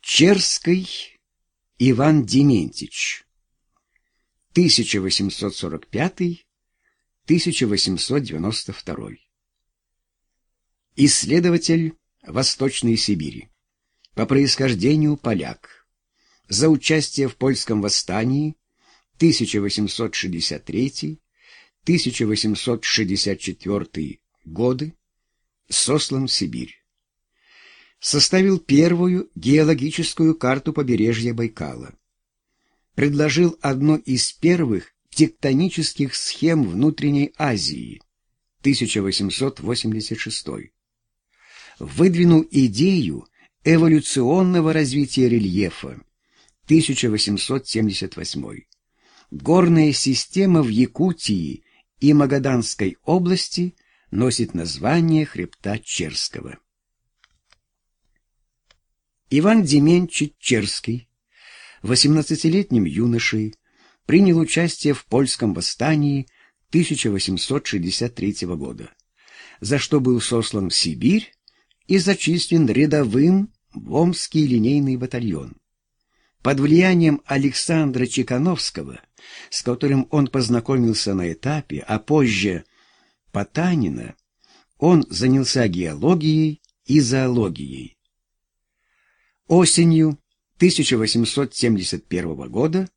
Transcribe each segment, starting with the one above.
Черский Иван Дементич 1845-1892 Исследователь Восточной Сибири. По происхождению поляк. За участие в польском восстании 1863-1864 годы сослан в Сибирь. Составил первую геологическую карту побережья Байкала. Предложил одну из первых тектонических схем внутренней Азии 1886 выдвинул идею эволюционного развития рельефа 1878. Горная система в Якутии и Магаданской области носит название хребта Черского. Иван Деменчич Черский, 18-летним юношей, принял участие в польском восстании 1863 года, за что был сослан в Сибирь и зачислен рядовым в Омский линейный батальон. Под влиянием Александра Чекановского, с которым он познакомился на этапе, а позже Потанина, он занялся геологией и зоологией. Осенью 1871 года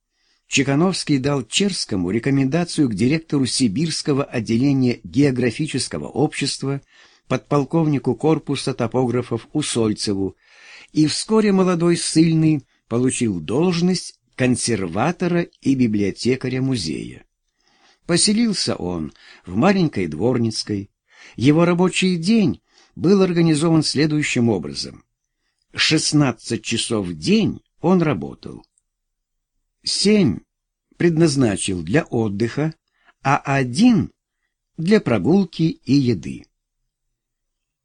Чекановский дал Черскому рекомендацию к директору Сибирского отделения географического общества подполковнику корпуса топографов Усольцеву, и вскоре молодой ссыльный получил должность консерватора и библиотекаря музея. Поселился он в маленькой дворницкой. Его рабочий день был организован следующим образом. 16 часов в день он работал. Семь предназначил для отдыха, а один — для прогулки и еды.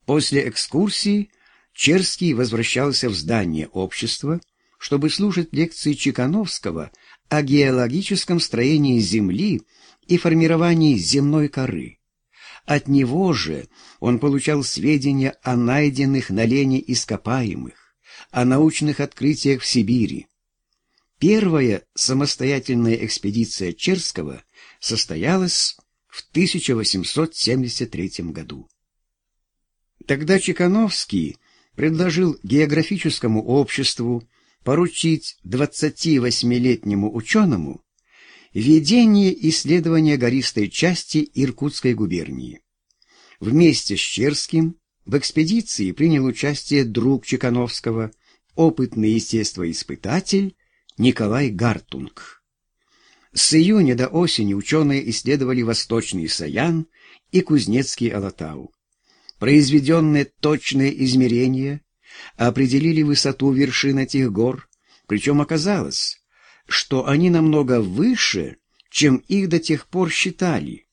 После экскурсии Черский возвращался в здание общества, чтобы слушать лекции Чекановского о геологическом строении Земли и формировании земной коры. От него же он получал сведения о найденных на Лене ископаемых, о научных открытиях в Сибири. Первая самостоятельная экспедиция Черского состоялась в 1873 году. Тогда Чекановский предложил географическому обществу поручить 28-летнему ученому ведение исследования гористой части Иркутской губернии. Вместе с Черским в экспедиции принял участие друг Чекановского, опытный естествоиспытатель Николай Гартунг. С июня до осени ученые исследовали Восточный Саян и Кузнецкий Алатау. Произведенные точные измерения определили высоту вершин этих гор, причем оказалось, что они намного выше, чем их до тех пор считали.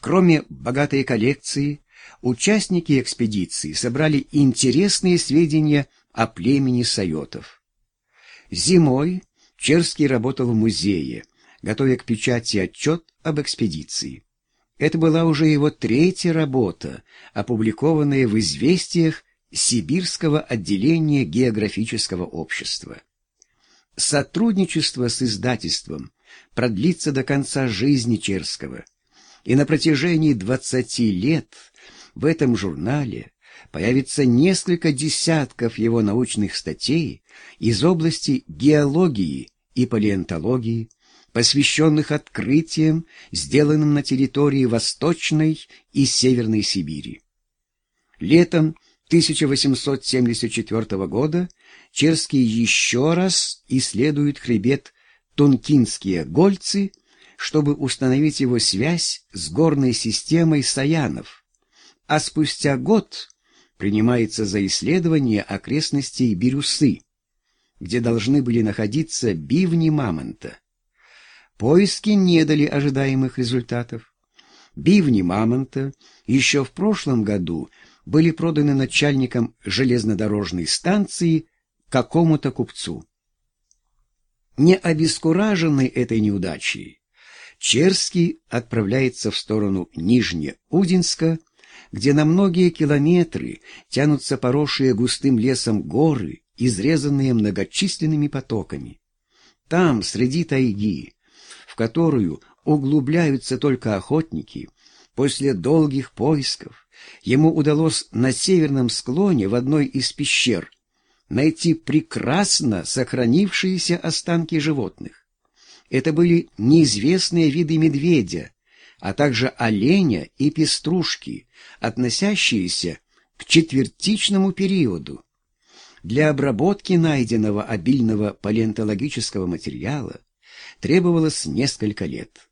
Кроме богатой коллекции, участники экспедиции собрали интересные сведения о племени сайотов. Зимой Черский работал в музее, готовя к печати отчет об экспедиции. Это была уже его третья работа, опубликованная в «Известиях» Сибирского отделения географического общества. Сотрудничество с издательством продлится до конца жизни Черского, и на протяжении 20 лет в этом журнале появится несколько десятков его научных статей из области геологии и палеонтологии, посвященных открытиям, сделанным на территории Восточной и Северной Сибири. Летом 1874 года Черский еще раз исследует хребет Тункинские Гольцы, чтобы установить его связь с горной системой Саянов, а спустя год принимается за исследование окрестностей Бирюсы, где должны были находиться бивни мамонта. Поиски не дали ожидаемых результатов. Бивни мамонта еще в прошлом году были проданы начальником железнодорожной станции какому-то купцу. Не обескураженный этой неудачей, Черский отправляется в сторону Нижнеудинска, где на многие километры тянутся поросшие густым лесом горы, изрезанные многочисленными потоками. Там, среди тайги, в которую углубляются только охотники, после долгих поисков ему удалось на северном склоне в одной из пещер найти прекрасно сохранившиеся останки животных. Это были неизвестные виды медведя, а также оленя и пеструшки, относящиеся к четвертичному периоду. Для обработки найденного обильного палеонтологического материала требовалось несколько лет.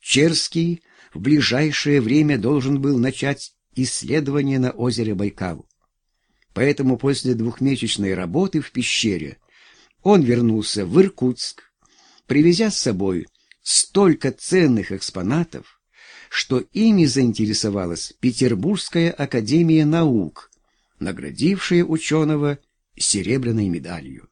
Черский в ближайшее время должен был начать исследование на озере Байкал. Поэтому после двухмесячной работы в пещере он вернулся в Иркутск, привезя с собой столько ценных экспонатов, что ими заинтересовалась Петербургская академия наук, наградившая ученого серебряной медалью.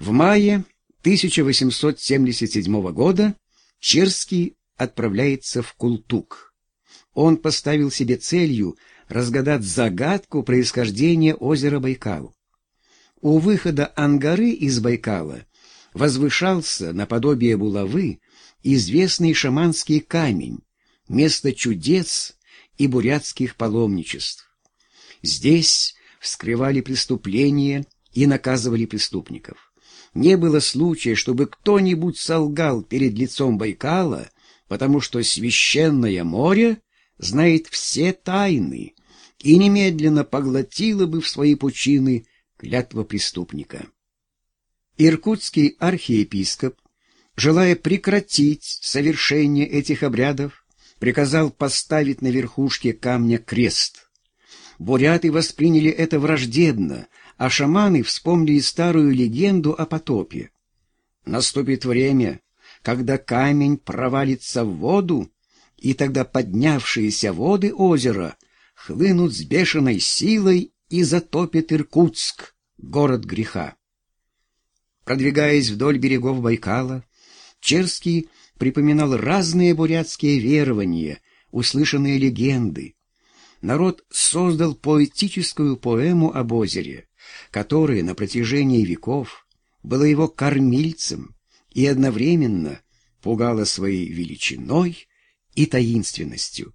В мае 1877 года Черский отправляется в Култук. Он поставил себе целью разгадать загадку происхождения озера Байкал. У выхода Ангары из Байкала возвышался наподобие булавы известный шаманский камень, место чудес и бурятских паломничеств. Здесь вскрывали преступления и наказывали преступников. Не было случая, чтобы кто-нибудь солгал перед лицом Байкала, потому что священное море знает все тайны и немедленно поглотило бы в свои пучины клятва преступника. Иркутский архиепископ, желая прекратить совершение этих обрядов, приказал поставить на верхушке камня крест. Буряты восприняли это враждебно, а шаманы вспомнили старую легенду о потопе. Наступит время, когда камень провалится в воду, и тогда поднявшиеся воды озера хлынут с бешеной силой и затопят Иркутск, город греха. Продвигаясь вдоль берегов Байкала, Черский припоминал разные бурятские верования, услышанные легенды. Народ создал поэтическую поэму об озере, которое на протяжении веков было его кормильцем и одновременно пугало своей величиной и таинственностью.